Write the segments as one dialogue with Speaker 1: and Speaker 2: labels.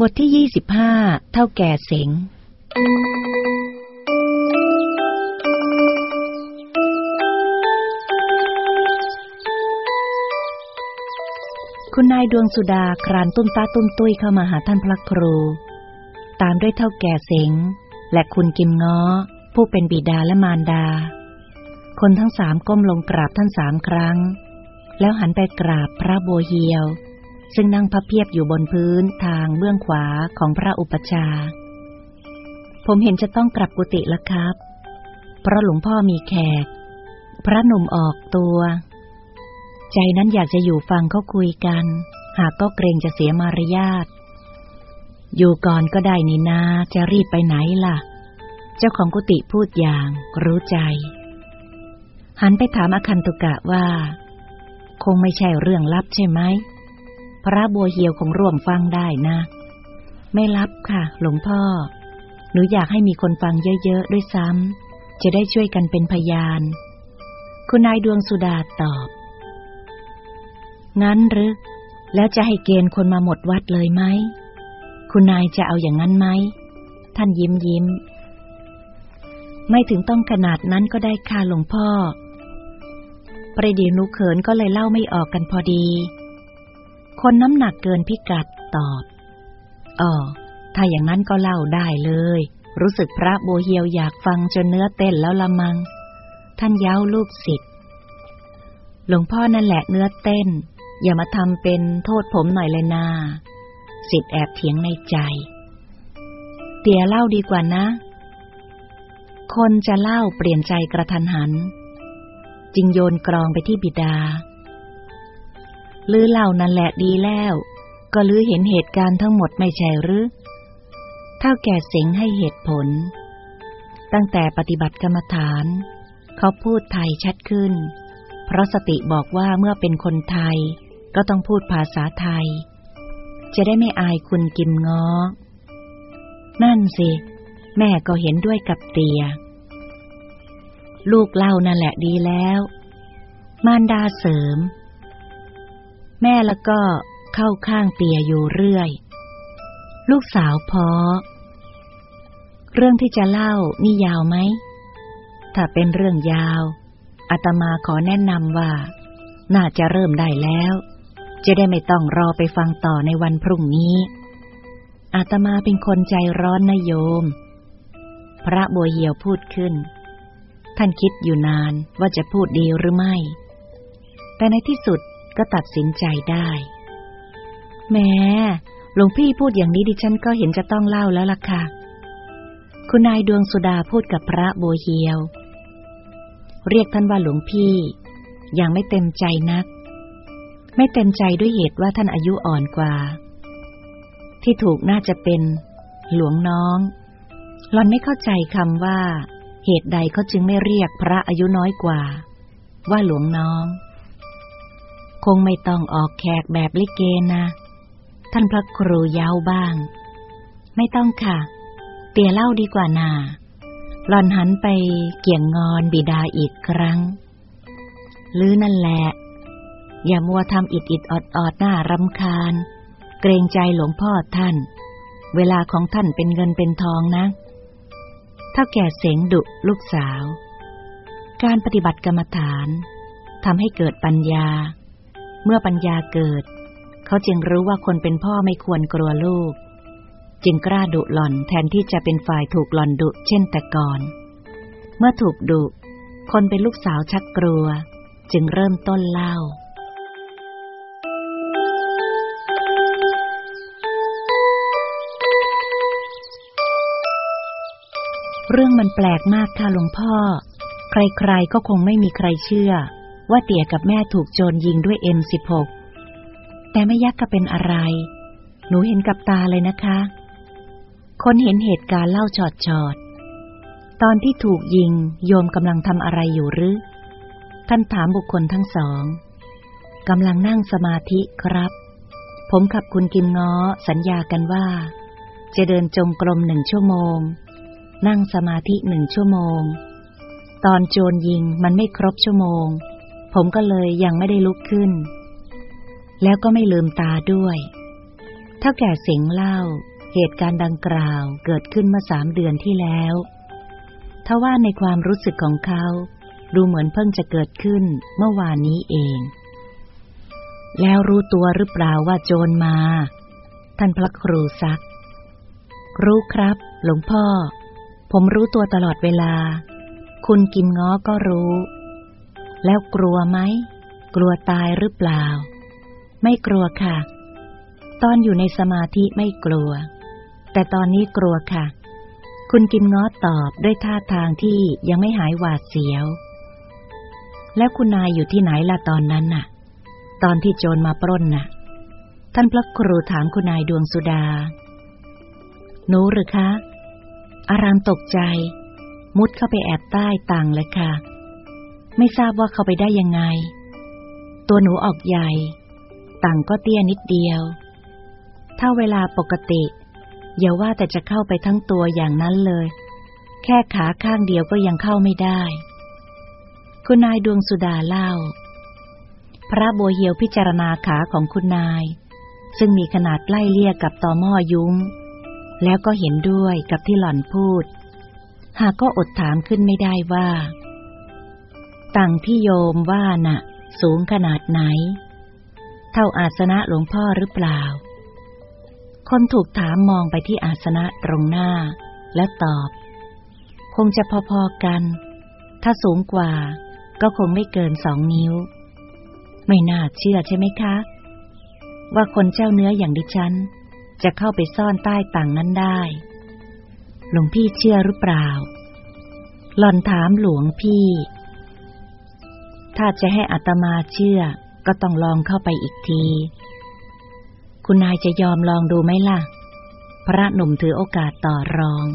Speaker 1: บทที่ยี่สิบห้าเท่าแก่เสงคุณนายดวงสุดาครานตุ้มตาตุ้มตุ้ยเข้ามาหาท่านพระครู ตามด้วยเท่าแก่เสง และคุณกิมง้อ ผู้เป็นบิดาและมารดา คนทั้งสามก้มลงกราบท่านสามครั้ง แล้วหันไปกราบพระโบเฮียว ซึ่งนั่งพับเพียบอยู่บนพื้นทางเบื้องขวาของพระอุปชา ผมเห็นจะต้องกลับกุฏิแล้วครับ เพราะหลวงพ่อมีแขก พระหนุ่มออกตัว ใจนั้นอยากจะอยู่ฟังเขาคุยกัน หากก็เกรงจะเสียมารยาท อยู่ก่อนก็ได้นี่นาจะรีบไปไหนล่ะ เจ้าของกุฏิพูดอย่างรู้ใจ หันไปถามอาคันตุกะว่า คงไม่ใช่เรื่องลับใช่ไหม ระบัวเหียวคงร่วมฟังได้นะ ไม่ลับค่ะ หลวงพ่อ หนูอยากให้มีคนฟังเยอะๆด้วยซ้ำจะได้ช่วยกันเป็นพยาน คุณนายดวงสุดาตอบ งั้นหรือ แล้วจะให้เกณฑ์คนมาหมดวัดเลยไหม คุณนายจะเอาอย่างนั้นไหม ท่านยิ้มยิ้ม ไม่ถึงต้องขนาดนั้นก็ได้ค่ะหลวงพ่อ ประเดี๋ยวนูเขินก็เลยเล่าไม่ออกกันพอดี คนน้ำหนักเกินพิกัดตอบอ๋อถ้าอย่างนั้นก็เล่าได้เลย รู้สึกพระโบเฮียวอยากฟังจนเนื้อเต้นแล้วละมัง ท่านเย้าลูกศิษย์หลวงพ่อนั่นแหละเนื้อเต้น อย่ามาทำเป็นโทษผมหน่อยเลยนาสิทธิ์แอบเถียงในใจ เตี่ยเล่าดีกว่านะ คนจะเล่าเปลี่ยนใจกระทันหัน จึงโยนกรองไปที่บิดา ลือเล่านั่นแหละดีแล้ว ก็ลือเห็นเหตุการณ์ทั้งหมดไม่ใช่หรือเท่าแก่เสงให้เหตุผล ตั้งแต่ปฏิบัติกรรมฐาน เขาพูดไทยชัดขึ้น เพราะสติบอกว่าเมื่อเป็นคนไทย ก็ต้องพูดภาษาไทย จะได้ไม่อายคุณกิมง้อ นั่นสิ แม่ก็เห็นด้วยกับเตีย ลูกเล่านั่นแหละดีแล้ว มารดาเสริม แม่แล้วก็เข้าข้างเตียอยู่เรื่อย ลูกสาวพอ เรื่องที่จะเล่านี่ยาวไหม ถ้าเป็นเรื่องยาว อาตมาขอแนะนำว่า น่าจะเริ่มได้แล้ว จะได้ไม่ต้องรอไปฟังต่อในวันพรุ่งนี้ อาตมาเป็นคนใจร้อนนะโยม พระบัวเหี่ยวพูดขึ้น ท่านคิดอยู่นานว่าจะพูดดีหรือไม่ แต่ในที่สุด ก็ตัดสินใจได้แม้หลวงพี่พูดอย่างนี้ดิฉันก็เห็นจะต้องเล่าแล้วล่ะค่ะ คุณนายดวงสุดาพูดกับพระโบเหียว เรียกท่านว่าหลวงพี่ ยังไม่เต็มใจนัก ไม่เต็มใจด้วยเหตุว่าท่านอายุอ่อนกว่า ที่ถูกน่าจะเป็น หลวงน้องหลอนไม่เข้าใจคำว่า เหตุใดเขาจึงไม่เรียกพระอายุน้อยกว่า ว่าหลวงน้อง คงไม่ต้องออกแขกแบบลิเกนะ ท่านพระครูยาวบ้าง ไม่ต้องค่ะ เตียเล่าดีกว่านาหลอนหันไปเกี่ยงงอนบิดาอีกครั้ง ลือนั่นแหละ อย่ามัวทำอิดอิดออดออดหน้ารำคาญ เกรงใจหลวงพ่อท่าน เวลาของท่านเป็นเงินเป็นทองนะเท่าแก่เสงดุลูกสาว การปฏิบัติกรรมฐานทำให้เกิดปัญญา เมื่อปัญญาเกิด เขาจึงรู้ว่าคนเป็นพ่อไม่ควรกลัวลูก จึงกล้าดุหล่อนแทนที่จะเป็นฝ่ายถูกหล่อนดุเช่นแต่ก่อน เมื่อถูกดุ คนเป็นลูกสาวชักกลัว จึงเริ่มต้นเล่าเรื่องมันแปลกมากค่ะหลวงพ่อ ใครๆก็คงไม่มีใครเชื่อ ว่าเตี่ยกับแม่ถูกโจรยิงด้วยเอ็มสิบหกแต่ไม่ยักก็เป็นอะไร หนูเห็นกับตาเลยนะคะ คนเห็นเหตุการณ์เล่าชอดชอดตอนที่ถูกยิงโยมกำลังทำอะไรอยู่หรือ ท่านถามบุคคลทั้งสองกำลังนั่งสมาธิครับ ผมกับคุณกิมง้อสัญญากันว่า จะเดินจงกรมหนึ่งชั่วโมง นั่งสมาธิหนึ่งชั่วโมง ตอนโจรยิงมันไม่ครบชั่วโมง ผมก็เลยยังไม่ได้ลุกขึ้น แล้วก็ไม่ลืมตาด้วย เท่าแก่เสียงเล่า เหตุการณ์ดังกล่าวเกิดขึ้นเมื่อสามเดือนที่แล้วทว่าในความรู้สึกของเขา ดูเหมือนเพิ่งจะเกิดขึ้นเมื่อวานนี้เอง แล้วรู้ตัวหรือเปล่าว่าโจรมา ท่านพระครูซัก รู้ครับ หลวงพ่อ ผมรู้ตัวตลอดเวลา คุณกิมง้อก็รู้ แล้วกลัวไหม กลัวตายหรือเปล่า ไม่กลัวค่ะ ตอนอยู่ในสมาธิไม่กลัว แต่ตอนนี้กลัวค่ะ คุณกิมง้อตอบด้วยท่าทางที่ยังไม่หายหวาดเสียว แล้วคุณนายอยู่ที่ไหนล่ะตอนนั้นน่ะ ตอนที่โจรมาปล้นน่ะ ท่านพระครูถามคุณนายดวงสุดา หนูหรือคะ อารามตกใจ มุดเข้าไปแอบใต้ต่างเลยค่ะ ไม่ทราบว่าเขาไปได้ยังไง ตัวหนูออกใหญ่ ต่างก็เตี้ยนิดเดียว ถ้าเวลาปกติ อย่าว่าแต่จะเข้าไปทั้งตัวอย่างนั้นเลย แค่ขาข้างเดียวก็ยังเข้าไม่ได้ คุณนายดวงสุดาเล่า พระบัวเหียวพิจารณาขาของคุณนาย ซึ่งมีขนาดใกล้เลี่ยกับตอหม้อยุ้ง แล้วก็เห็นด้วยกับที่หล่อนพูด หากก็อดถามขึ้นไม่ได้ว่า ต่างที่โยมว่านะ่ะ สูงขนาดไหน เท่าอาสนะหลวงพ่อหรือเปล่า คนถูกถามมองไปที่อาสนะตรงหน้า และตอบ คงจะพอๆกัน ถ้าสูงกว่าก็คงไม่เกินสองนิ้ว ไม่น่าเชื่อใช่ไหมคะ ว่าคนเจ้าเนื้ออย่างดิฉัน จะเข้าไปซ่อนใต้ต่างนั้นได้หลวงพี่เชื่อหรือเปล่า หล่อนถามหลวงพี่ ถ้าจะให้อัตมาเชื่อ ก็ต้องลองเข้าไปอีกที คุณนายจะยอมลองดูไหมล่ะ พระหนุ่มถือโอกาสต่อรอง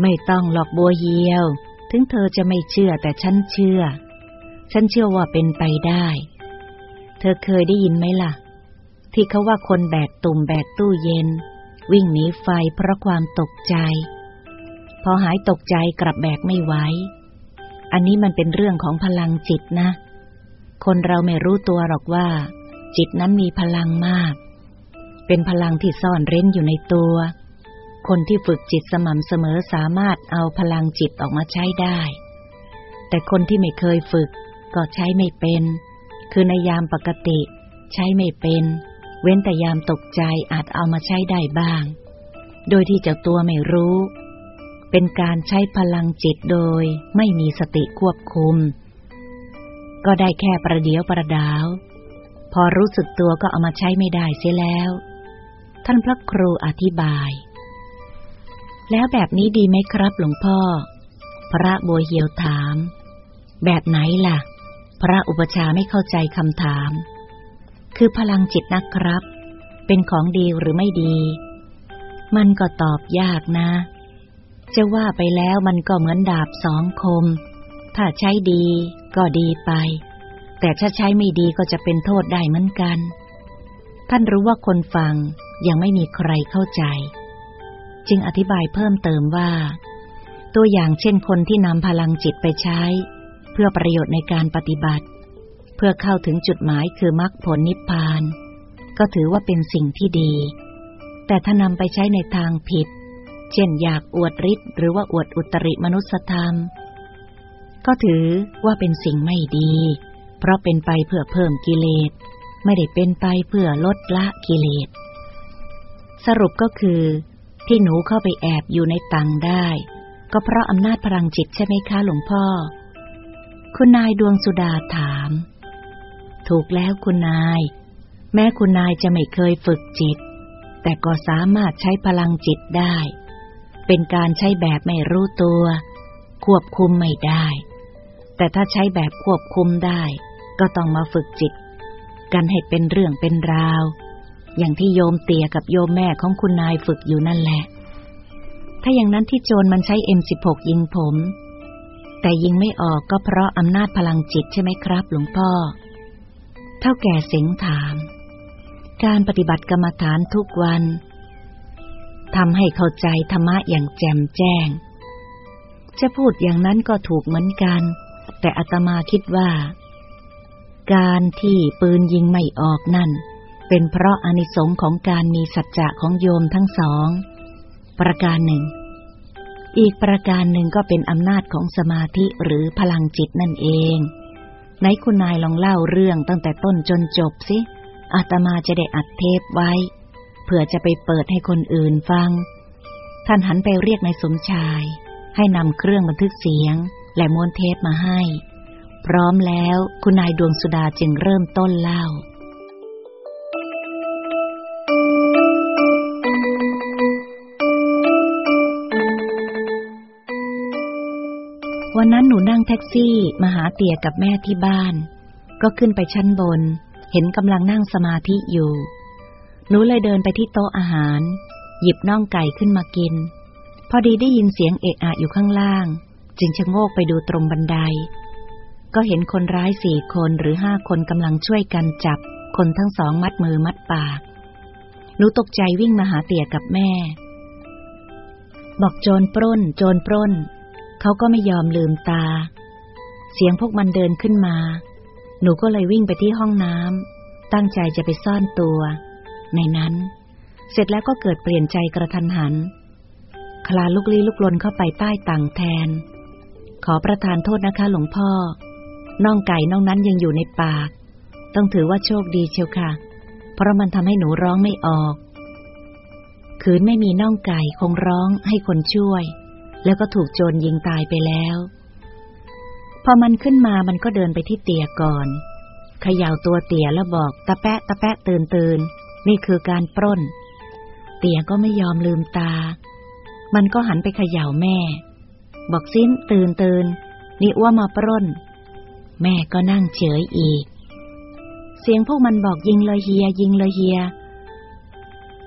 Speaker 1: ไม่ต้องหลอกบัวเยียว ถึงเธอจะไม่เชื่อแต่ฉันเชื่อ ฉันเชื่อว่าเป็นไปได้ เธอเคยได้ยินไหมล่ะ ที่เขาว่าคนแบกตุ่มแบกตู้เย็น วิ่งหนีไฟเพราะความตกใจ พอหายตกใจกลับแบกไม่ไหว อันนี้มันเป็นเรื่องของพลังจิตนะ คนเราไม่รู้ตัวหรอกว่า จิตนั้นมีพลังมาก เป็นพลังที่ซ่อนเร้นอยู่ในตัว คนที่ฝึกจิตสม่ำเสมอสามารถเอาพลังจิตออกมาใช้ได้ แต่คนที่ไม่เคยฝึก ก็ใช้ไม่เป็น คือในยามปกติ ใช้ไม่เป็น เว้นแต่ยามตกใจอาจเอามาใช้ได้บ้าง โดยที่เจ้าตัวไม่รู้ เป็นการใช้พลังจิตโดยไม่มีสติควบคุม ก็ได้แค่ประเดียวประดาว พอรู้สึกตัวก็เอามาใช้ไม่ได้เสียแล้ว ท่านพระครูอธิบาย แล้วแบบนี้ดีไหมครับหลวงพ่อ พระบัวเหียวถาม แบบไหนล่ะ พระอุปชาไม่เข้าใจคำถาม คือพลังจิตนะครับ เป็นของดีหรือไม่ดี มันก็ตอบยากนะ จะว่าไปแล้วมันก็เหมือนดาบสองคม ถ้าใช้ดีก็ดีไป แต่ถ้าใช้ไม่ดีก็จะเป็นโทษได้เหมือนกัน ท่านรู้ว่าคนฟังยังไม่มีใครเข้าใจ จึงอธิบายเพิ่มเติมว่า ตัวอย่างเช่นคนที่นำพลังจิตไปใช้ เพื่อประโยชน์ในการปฏิบัติ เพื่อเข้าถึงจุดหมายคือมรรคผลนิพพาน ก็ถือว่าเป็นสิ่งที่ดี แต่ถ้านำไปใช้ในทางผิด เช่นอยากอวดฤทธิ์หรือว่าอวดอุตริมนุสธรรม ก็ถือว่าเป็นสิ่งไม่ดี เพราะเป็นไปเพื่อเพิ่มกิเลส ไม่ได้เป็นไปเพื่อลดละกิเลส สรุปก็คือ ที่หนูเข้าไปแอบอยู่ในตังได้ ก็เพราะอำนาจพลังจิตใช่ไหมคะหลวงพ่อ คุณนายดวงสุดาถาม ถูกแล้วคุณนาย แม้คุณนายจะไม่เคยฝึกจิตแต่ก็สามารถใช้พลังจิตได้ เป็นการใช้แบบไม่รู้ตัว ควบคุมไม่ได้ แต่ถ้าใช้แบบควบคุมได้ ก็ต้องมาฝึกจิต กันให้เป็นเรื่องเป็นราว อย่างที่โยมเตียกับโยมแม่ของคุณนายฝึกอยู่นั่นแหละ ถ้าอย่างนั้นที่โจรมันใช้เอ็มสิบหกยิงผม แต่ยิงไม่ออกก็เพราะอำนาจพลังจิตใช่ไหมครับ หลวงพ่อ เท่าแก่เสียงถาม การปฏิบัติกรรมฐานทุกวัน ทำให้เข้าใจธรรมะอย่างแจ่มแจ้ง จะพูดอย่างนั้นก็ถูกเหมือนกัน แต่อาตมาคิดว่า การที่ปืนยิงไม่ออกนั่น เป็นเพราะอานิสงส์ของการมีสัจจะของโยมทั้งสอง ประการหนึ่ง อีกประการหนึ่งก็เป็นอำนาจของสมาธิหรือพลังจิตนั่นเองไหนคุณนายลองเล่าเรื่องตั้งแต่ต้นจนจบสิอาตมาจะได้อัดเทปไว้ เผื่อจะไปเปิดให้คนอื่นฟัง ท่านหันไปเรียกนายสมชาย ให้นำเครื่องบันทึกเสียง และม้วนเทปมาให้ พร้อมแล้วคุณนายดวงสุดาจึงเริ่มต้นเล่าวันนั้นหนูนั่งแท็กซี่มาหาเตี่ยกับแม่ที่บ้าน ก็ขึ้นไปชั้นบน เห็นกำลังนั่งสมาธิอยู่ หนูเลยเดินไปที่โต๊ะอาหาร หยิบน่องไก่ขึ้นมากิน พอดีได้ยินเสียงเอะอะอยู่ข้างล่าง จึงชะโงกไปดูตรงบันได ก็เห็นคนร้ายสี่คนหรือห้าคนกำลังช่วยกันจับ คนทั้งสองมัดมือมัดปาก หนูตกใจวิ่งมาหาเตี่ยกับแม่ บอกโจรปล้น โจรปล้น เขาก็ไม่ยอมลืมตา เสียงพวกมันเดินขึ้นมา หนูก็เลยวิ่งไปที่ห้องน้ำตั้งใจจะไปซ่อนตัว ในนั้น เสร็จแล้วก็เกิดเปลี่ยนใจกระทันหัน คลาลุกลี้ลุกลนเข้าไปใต้ต่างแทน ขอประทานโทษนะคะหลวงพ่อ น่องไก่น่องนั้นยังอยู่ในปาก ต้องถือว่าโชคดีเชียวค่ะ เพราะมันทำให้หนูร้องไม่ออก คืนไม่มีน่องไก่คงร้องให้คนช่วย แล้วก็ถูกโจรยิงตายไปแล้วพอมันขึ้นมามันก็เดินไปที่เตียก่อนเขย่าตัวเตี่ยแล้วบอกตะแปะตะแปะตื่นตื่น นี่คือการปล้น เตี่ยก็ไม่ยอมลืมตา มันก็หันไปเขย่าแม่ บอกสิ้นตื่นตื่นนี่อ้วมาปล้น แม่ก็นั่งเฉยอีก เสียงพวกมันบอกยิงเลยเฮีย ยิงเลยเฮีย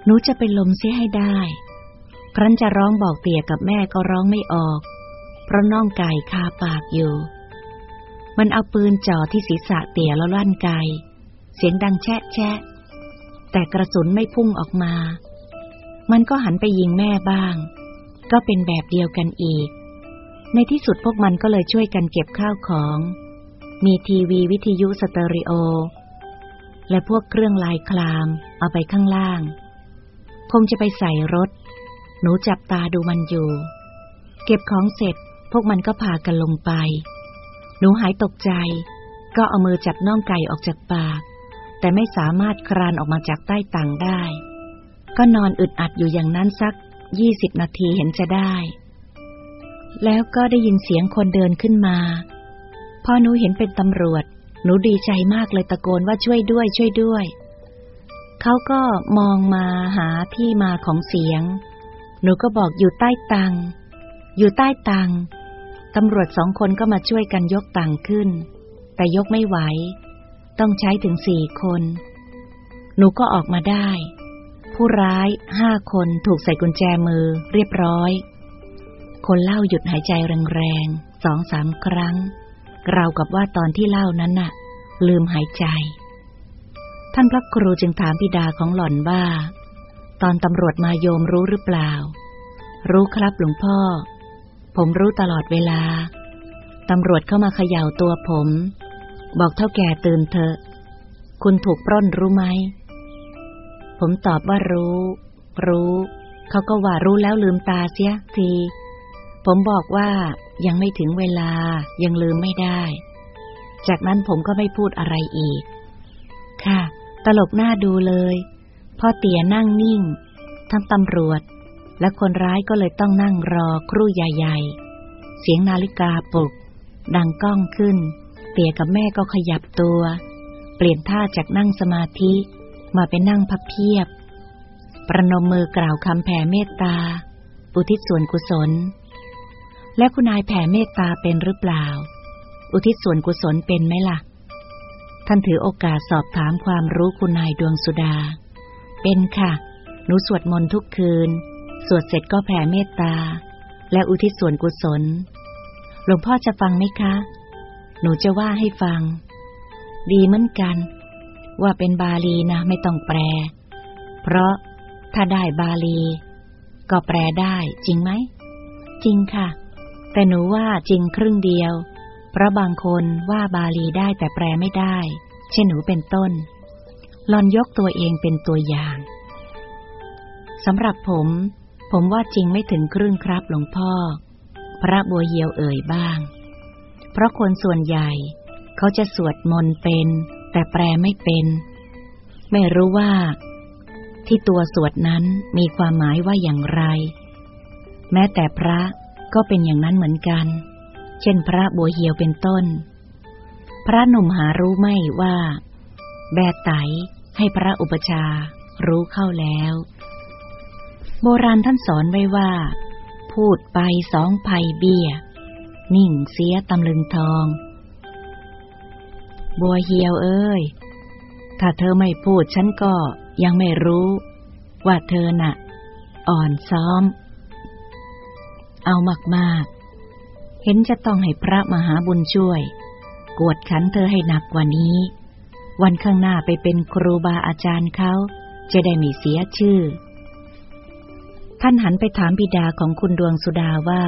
Speaker 1: หนูจะเป็นลมเสียให้ได้ ครั้นจะร้องบอกเตี่ยกับแม่ก็ร้องไม่ออก เพราะน่องไก่คาปากอยู่ มันเอาปืนจ่อที่ศีรษะเตี่ยแล้วลั่นไกเสียงดังแชะแชะ แต่กระสุนไม่พุ่งออกมา มันก็หันไปยิงแม่บ้าง ก็เป็นแบบเดียวกันอีก ในที่สุดพวกมันก็เลยช่วยกันเก็บข้าวของ มีทีวีวิทยุสเตอริโอ และพวกเครื่องลายคลามเอาไปข้างล่าง คงจะไปใส่รถ หนูจับตาดูมันอยู่ เก็บของเสร็จพวกมันก็พากันลงไป หนูหายตกใจ ก็เอามือจับน่องไก่ออกจากปาก แต่ไม่สามารถครานออกมาจากใต้ต่างได้ ก็นอนอึดอัดอยู่อย่างนั้นสักยี่สิบนาทีเห็นจะได้ แล้วก็ได้ยินเสียงคนเดินขึ้นมา พอหนูเห็นเป็นตำรวจ หนูดีใจมากเลยตะโกนว่าช่วยด้วย ช่วยด้วย เขาก็มองมาหาที่มาของเสียง หนูก็บอกอยู่ใต้ตัง อยู่ใต้ตังตำรวจสองคนก็มาช่วยกันยกตังขึ้น แต่ยกไม่ไหว ต้องใช้ถึงสี่คน หนูก็ออกมาได้ ผู้ร้ายห้าคนถูกใส่กุญแจมือเรียบร้อย คนเล่าหยุดหายใจแรงๆสองสามครั้ง เรากับว่าตอนที่เล่านั้นน่ะ ลืมหายใจ ท่านพระครูจึงถามบิดาของหล่อนว่า ตอนตำรวจมาโยมรู้หรือเปล่า รู้ครับหลวงพ่อ ผมรู้ตลอดเวลาตำรวจเข้ามาเขย่าตัวผม บอกเท่าแก่ตื่นเถอะ คุณถูกปล้นรู้ไหม ผมตอบว่ารู้ รู้ เขาก็ว่ารู้แล้วลืมตาเสียที ผมบอกว่ายังไม่ถึงเวลายังลืมไม่ได้ จากนั้นผมก็ไม่พูดอะไรอีก ค่ะ ตลกหน้าดูเลยพ่อเตี๋ยนั่งนิ่ง ทั้งตำรวจ และคนร้ายก็เลยต้องนั่งรอครู่ใหญ่ๆ เสียงนาฬิกาปลุก ดังก้องขึ้น เตี๋ยกับแม่ก็ขยับตัว เปลี่ยนท่าจากนั่งสมาธิมาเป็นนั่งพับเพียบ ประนมมือกล่าวคำแผ่เมตตา อุทิศส่วนกุศล และคุณนายแผ่เมตตาเป็นหรือเปล่า อุทิศส่วนกุศลเป็นไหมล่ะ ท่านถือโอกาสสอบถามความรู้คุณนายดวงสุดา เป็นค่ะ หนูสวดมนต์ทุกคืน สวดเสร็จก็แผ่เมตตา และอุทิศส่วนกุศล หลวงพ่อจะฟังไหมคะ หนูจะว่าให้ฟัง ดีเหมือนกัน ว่าเป็นบาลีนะไม่ต้องแปล เพราะถ้าได้บาลี ก็แปลได้จริงไหม จริงค่ะ แต่หนูว่าจริงครึ่งเดียว เพราะบางคนว่าบาลีได้แต่แปลไม่ได้ เช่นหนูเป็นต้นหลอนยกตัวเองเป็นตัวอย่างสำหรับผม ผมว่าจริงไม่ถึงครึ่งครับหลวงพ่อ พระบัวเหียวเอ่ยบ้าง เพราะคนส่วนใหญ่ เขาจะสวดมนต์เป็น แต่แปลไม่เป็น ไม่รู้ว่า ที่ตัวสวดนั้นมีความหมายว่าอย่างไร แม้แต่พระก็เป็นอย่างนั้นเหมือนกัน เช่นพระบัวเหียวเป็นต้น พระหนุ่มหารู้ไม่ว่า แบไตให้พระอุปชารู้เข้าแล้ว โบราณท่านสอนไว้ว่า พูดไปสองภัยเบี้ย นิ่งเสียตำลึงทอง บัวเหียวเอ้ย ถ้าเธอไม่พูดฉันก็ยังไม่รู้ ว่าเธอน่ะ อ่อนซ้อม เอามากๆ เห็นจะต้องให้พระมหาบุญช่วย กวดขันเธอให้หนักกว่านี้ วันข้างหน้าไปเป็นครูบาอาจารย์เขาจะได้ไม่เสียชื่อ ท่านหันไปถามบิดาของคุณดวงสุดาว่า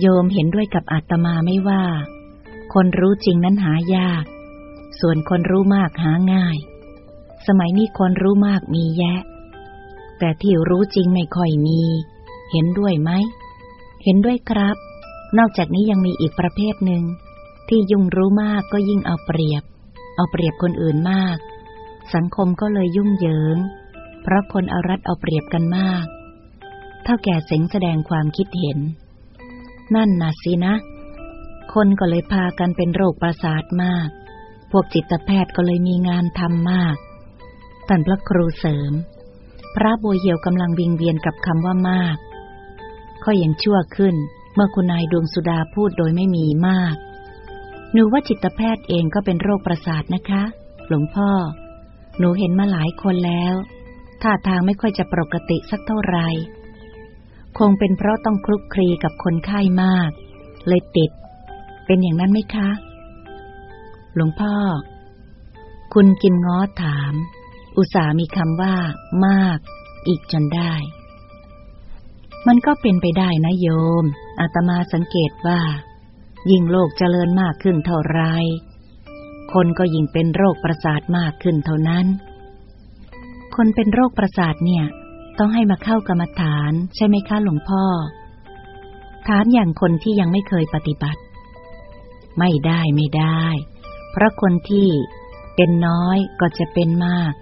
Speaker 1: โยมเห็นด้วยกับอาตมาไม่ว่า คนรู้จริงนั้นหายาก ส่วนคนรู้มากหาง่าย สมัยนี้คนรู้มากมีแยะ แต่ที่รู้จริงไม่ค่อยมี เห็นด้วยไหม เห็นด้วยครับ นอกจากนี้ยังมีอีกประเภทหนึ่ง ที่ยุ่งรู้มากก็ยิ่งเอาเปรียบ เอาเปรียบคนอื่นมาก สังคมก็เลยยุ่งเหยิง เพราะคนเอารัดเอาเปรียบกันมาก เท่าแก่เสงแสดงความคิดเห็น นั่นน่ะสินะ คนก็เลยพากันเป็นโรคประสาทมาก พวกจิตแพทย์ก็เลยมีงานทำมากท่านพระครูเสริม พระบัวเหี่ยวกำลังวิงเวียนกับคำว่ามากก็ยังชั่วขึ้น เมื่อคุณนายดวงสุดาพูดโดยไม่มีมาก หนูว่าจิตแพทย์เองก็เป็นโรคประสาทนะคะ หลวงพ่อ หนูเห็นมาหลายคนแล้วท่าทางไม่ค่อยจะปกติสักเท่าไหร่ คงเป็นเพราะต้องคลุกคลีกับคนไข้มาก เลยติด เป็นอย่างนั้นไหมคะ หลวงพ่อ คุณกินง้อถาม อุตส่ามีคำว่า มาก อีกจนได้ มันก็เป็นไปได้นะโยม อาตมาสังเกตว่า ยิ่งโลกเจริญมากขึ้นเท่าไร คนก็ยิ่งเป็นโรคประสาทมากขึ้นเท่านั้น คนเป็นโรคประสาทเนี่ย ต้องให้มาเข้ากรรมฐานใช่ไหมคะหลวงพ่อ ถามอย่างคนที่ยังไม่เคยปฏิบัติ ไม่ได้ไม่ได้ เพราะคนที่เป็นน้อยก็จะเป็นมาก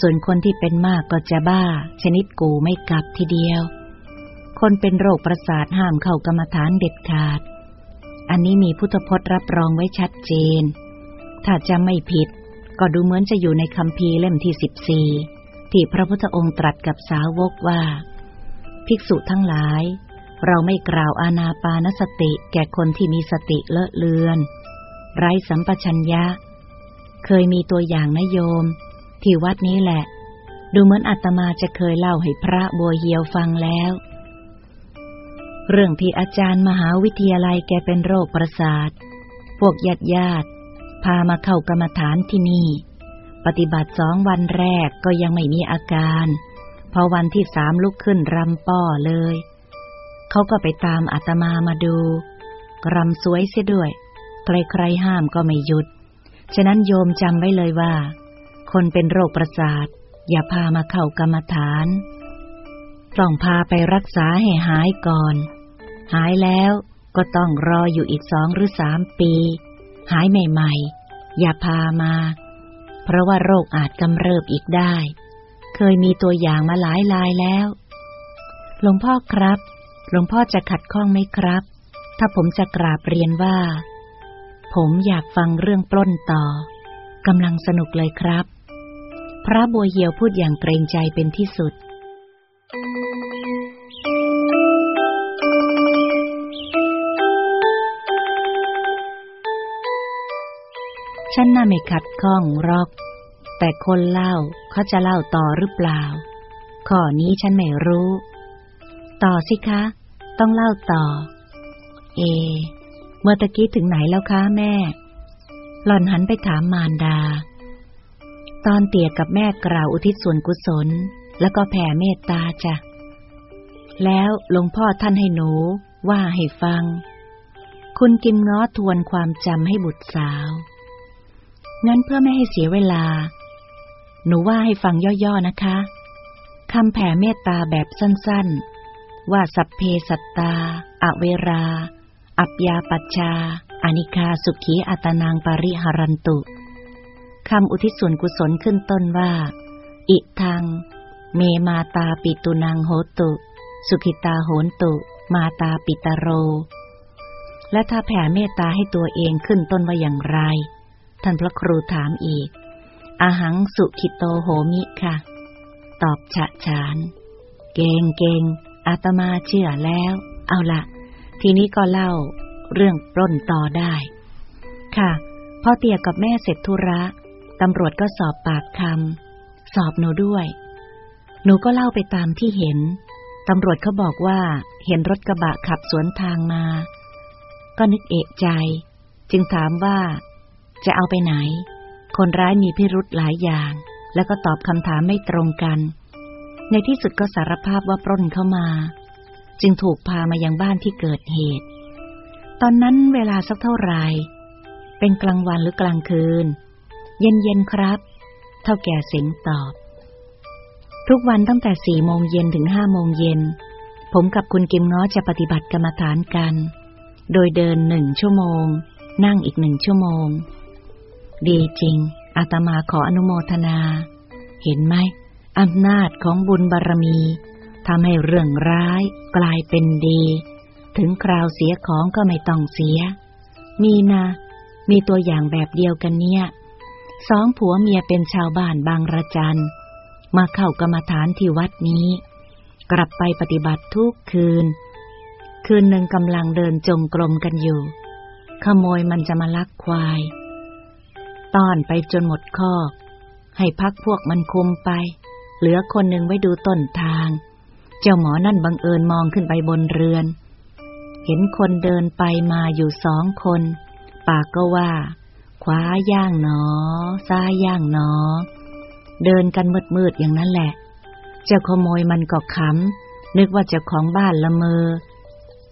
Speaker 1: ส่วนคนที่เป็นมากก็จะบ้า ชนิดกูไม่กลับทีเดียว คนเป็นโรคประสาทห้ามเข้ากรรมฐานเด็ดขาด อันนี้มีพุทธพจน์รับรองไว้ชัดเจน ถ้าจะไม่ผิด ก็ดูเหมือนจะอยู่ในคำพีเล่มที่สิบสี่ ที่พระพุทธองค์ตรัสกับสาวกว่า ภิกษุทั้งหลาย เราไม่กล่าวอาณาปานสติแก่คนที่มีสติเลอะเลือน ไร้สัมปชัญญะ เคยมีตัวอย่างนโยม ที่วัดนี้แหละ ดูเหมือนอาตมาจะเคยเล่าให้พระบัวเหียวฟังแล้ว เรื่องที่อาจารย์มหาวิทยาลัยแกเป็นโรคประสาท พวกญาติญาติพามาเข้ากรรมฐานที่นี่ ปฏิบัติสองวันแรกก็ยังไม่มีอาการ พอวันที่สามลุกขึ้นรำป้อเลย เขาก็ไปตามอาตมามาดู รำสวยเสียด้วย ใครๆห้ามก็ไม่หยุด ฉะนั้นโยมจำไว้เลยว่า คนเป็นโรคประสาท อย่าพามาเข้ากรรมฐาน ต้องพาไปรักษาให้หายก่อน หายแล้วก็ต้องรออยู่อีกสองหรือสามปี หายใหม่ ๆ อย่าพามา เพราะว่าโรคอาจกำเริบอีกได้ เคยมีตัวอย่างมาหลายรายแล้ว หลวงพ่อครับ หลวงพ่อจะขัดข้องไหมครับ ถ้าผมจะกราบเรียนว่า ผมอยากฟังเรื่องปล้นต่อกำลังสนุกเลยครับ พระบัวเหียวพูดอย่างเกรงใจเป็นที่สุด ฉันน่าไม่ขัดข้องหรอก แต่คนเล่าเขาจะเล่าต่อหรือเปล่า ข้อนี้ฉันไม่รู้ ต่อสิคะ ต้องเล่าต่อ เอ เมื่อตะกี้ถึงไหนแล้วคะแม่ หล่อนหันไปถามมารดา ตอนเตี่ยกับแม่กล่าวอุทิศส่วนกุศล แล้วก็แผ่เมตตาจ้ะ แล้วหลวงพ่อท่านให้หนูว่าให้ฟัง คุณกิมง้อทวนความจำให้บุตรสาว งั้นเพื่อไม่ให้เสียเวลา หนูว่าให้ฟังย่อๆนะคะคำแผ่เมตตาแบบสั้นๆ ว่าสัพเพสัตตา อเวรา อัปยาปัชชาอานิคาสุขีอัตนางปริหารันตุคำอุทิศส่วนกุศลขึ้นต้นว่า อิทัง เมมาตาปิตุนางโหตุ สุขิตาโหนตุ มาตาปิตโร และถ้าแผ่เมตตาให้ตัวเองขึ้นต้นว่าอย่างไร ท่านพระครูถามอีก อาหังสุขิโตโหมิค่ะ ตอบฉะฉาน เก่งเก่งอาตมาเชื่อแล้ว เอาละทีนี้ก็เล่าเรื่องปล้นต่อได้ ค่ะพ่อเตี่ยกับแม่เสร็จธุระตำรวจก็สอบปากคำสอบหนูด้วย หนูก็เล่าไปตามที่เห็นตำรวจเขาบอกว่าเห็นรถกระบะขับสวนทางมา ก็นึกเอกใจ จึงถามว่า จะเอาไปไหน คนร้ายมีพิรุธหลายอย่าง แล้วก็ตอบคำถามไม่ตรงกัน ในที่สุดก็สารภาพว่าปล้นเข้ามา จึงถูกพามายังบ้านที่เกิดเหตุ ตอนนั้นเวลาสักเท่าไหร่ เป็นกลางวันหรือกลางคืน เย็นเย็นครับ เท่าแก่เสียงตอบ ทุกวันตั้งแต่สี่โมงเย็นถึงห้าโมงเย็น ผมกับคุณกิมง้อจะปฏิบัติกรรมฐานกัน โดยเดินหนึ่งชั่วโมงนั่งอีกหนึ่งชั่วโมง ดีจริง อาตมาขออนุโมทนา เห็นไหมอำนาจของบุญบารรมีทำให้เรื่องร้ายกลายเป็นดี ถึงคราวเสียของก็ไม่ต้องเสีย มีนะ มีตัวอย่างแบบเดียวกันเนี่ย สองผัวเมียเป็นชาวบ้านบางระจัน มาเข้ากรรมฐานที่วัดนี้ กลับไปปฏิบัติทุกคืน คืนหนึ่งกำลังเดินจงกรมกันอยู่ ขโมยมันจะมาลักควาย ต้อนไปจนหมดคอก ให้พักพวกมันคุมไป เหลือคนหนึ่งไว้ดูต้นทาง เจ้าหมอนั่นบังเอิญมองขึ้นไปบนเรือน เห็นคนเดินไปมาอยู่สองคน ปากก็ว่า ขวาย่างหนอ ซ้ายย่างหนอ เดินกันมืดๆอย่างนั้นแหละ เจ้าขโมยมันก็ขำนึกว่าเจ้าของบ้านละเมอ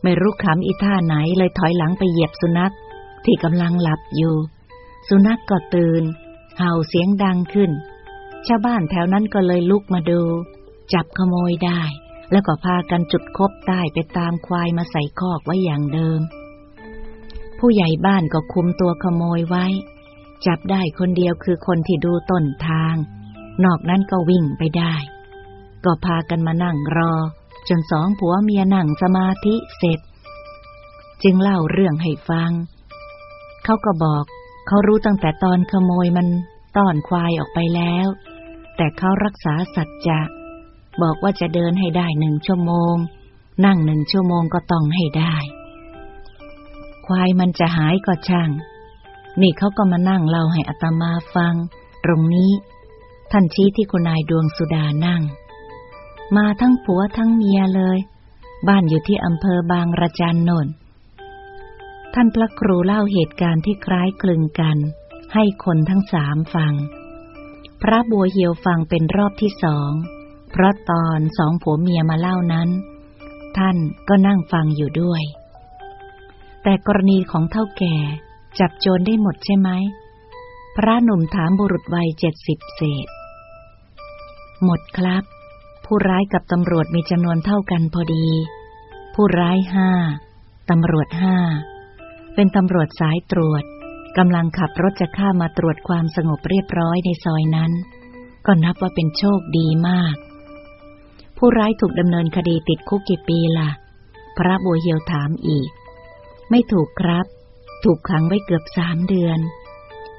Speaker 1: ไม่รู้ขำอีท่าไหนเลยถอยหลังไปเหยียบสุนัขที่กำลังหลับอยู่ สุนัขกก็ตื่น เห่าเสียงดังขึ้น ชาวบ้านแถวนั้นก็เลยลุกมาดู จับขโมยได้ แล้วก็พากันจุดคบใต้ไปตามควายมาใส่คอกไว้อย่างเดิม ผู้ใหญ่บ้านก็คุมตัวขโมยไว้ จับได้คนเดียวคือคนที่ดูต้นทาง นอกนั้นก็วิ่งไปได้ ก็พากันมานั่งรอ จนสองผัวเมียนั่งสมาธิเสร็จ จึงเล่าเรื่องให้ฟัง เขาก็บอก เขารู้ตั้งแต่ตอนขโมยมันต้อนควายออกไปแล้ว แต่เขารักษาสัจจะ บอกว่าจะเดินให้ได้หนึ่งชั่วโมง นั่งหนึ่งชั่วโมงก็ต้องให้ได้ ควายมันจะหายก็ช่าง นี่เขาก็มานั่งเล่าให้อัตมาฟัง ตรงนี้ ท่านชี้ที่คุณนายดวงสุดานั่ง มาทั้งผัวทั้งเมียเลย บ้านอยู่ที่อำเภอบางระจันนนท่ ท่านพระครูเล่าเหตุการณ์ที่คล้ายคลึงกัน ให้คนทั้งสามฟัง พระบัวเหียวฟังเป็นรอบที่สอง เพราะตอนสองผัวเมียมาเล่านั้น ท่านก็นั่งฟังอยู่ด้วย แต่กรณีของเท่าแก่จับโจรได้หมดใช่ไหม พระหนุ่มถามบุรุษวัยเจ็ดสิบเศษ หมดครับ ผู้ร้ายกับตำรวจมีจำนวนเท่ากันพอดี ผู้ร้ายห้าตำรวจห้า เป็นตำรวจสายตรวจกำลังขับรถจะข้ามาตรวจความสงบเรียบร้อยในซอยนั้น ก็นับว่าเป็นโชคดีมาก ผู้ร้ายถูกดำเนินคดีติดคุกกี่ปีล่ะ พระบัวเหียวถามอีก ไม่ถูกครับ ถูกขังไว้เกือบสามเดือน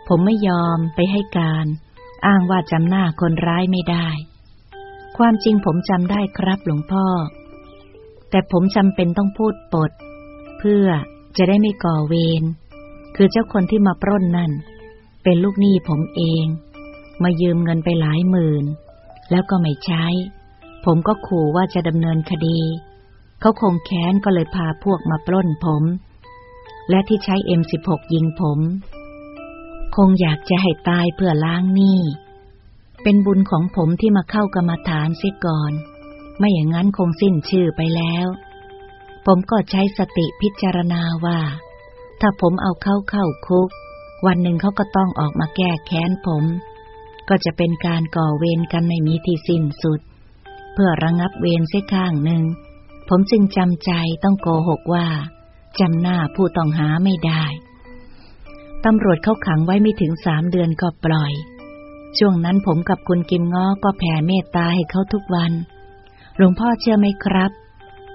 Speaker 1: ผมไม่ยอมไปให้การ อ้างว่าจำหน้าคนร้ายไม่ได้ ความจริงผมจำได้ครับหลวงพ่อ แต่ผมจำเป็นต้องพูดปด เพื่อ จะได้ไม่ก่อเวร คือเจ้าคนที่มาปล้นนั่น เป็นลูกหนี้ผมเอง มายืมเงินไปหลายหมื่น แล้วก็ไม่ใช้ ผมก็ขู่ว่าจะดำเนินคดี เขาคงแค้นก็เลยพาพวกมาปล้นผม และที่ใช้เอ็มสิบหกยิงผม คงอยากจะให้ตายเพื่อล้างหนี้ เป็นบุญของผมที่มาเข้ากรรมฐานเสียก่อน ไม่อย่างนั้นคงสิ้นชื่อไปแล้ว ผมก็ใช้สติพิจารณาว่า ถ้าผมเอาเข้าเข้าคุก วันหนึ่งเขาก็ต้องออกมาแก้แค้นผม ก็จะเป็นการก่อเวรกันไม่มีที่สิ้นสุด เพื่อระงับเวรเสียข้างหนึ่ง ผมจึงจำใจต้องโกหกว่าจำหน้าผู้ต้องหาไม่ได้ตำรวจเขาขังไว้ไม่ถึงสามเดือนก็ปล่อย ช่วงนั้นผมกับคุณกิมง้อก็แผ่เมตตาให้เขาทุกวัน หลวงพ่อเชื่อไหมครับ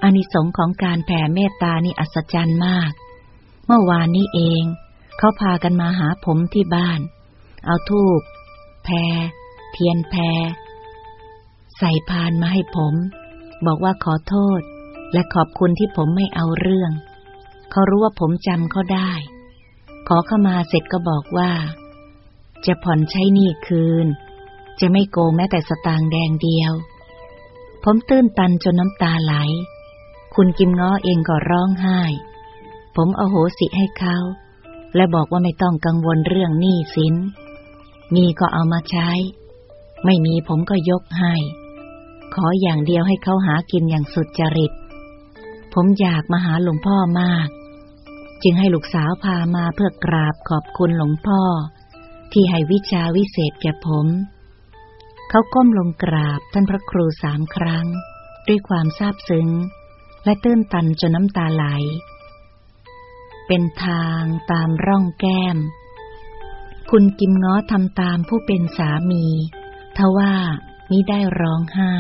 Speaker 1: อานิสงส์ของการแผ่เมตตานี่อัศจรรย์มาก เมื่อวานนี้เอง เขาพากันมาหาผมที่บ้าน เอาทูบแพรเทียนแพรใส่พานมาให้ผม บอกว่าขอโทษ และขอบคุณที่ผมไม่เอาเรื่อง เขารู้ว่าผมจำเขาได้ ขอเข้ามาเสร็จก็บอกว่า จะผ่อนใช้หนี้คืน จะไม่โกงแม้แต่สตางค์แดงเดียว ผมตื้นตันจนน้ำตาไหล คุณกิมง้อเองก็ร้องไห้ ผมเอาโหสิให้เขา และบอกว่าไม่ต้องกังวลเรื่องหนี้สิน มีก็เอามาใช้ ไม่มีผมก็ยกให้ ขออย่างเดียวให้เขาหากินอย่างสุดจริต ผมอยากมาหาหลวงพ่อมาก จึงให้ลูกสาวพามาเพื่อกราบขอบคุณหลวงพ่อ ที่ให้วิชาวิเศษแก่ผม เขาก้มลงกราบท่านพระครูสามครั้ง ด้วยความซาบซึ้ง และตื้นตันจนน้ำตาไหล เป็นทางตามร่องแก้ม คุณกิมง้อทำตามผู้เป็นสามี ทว่ามิได้ร้องไห้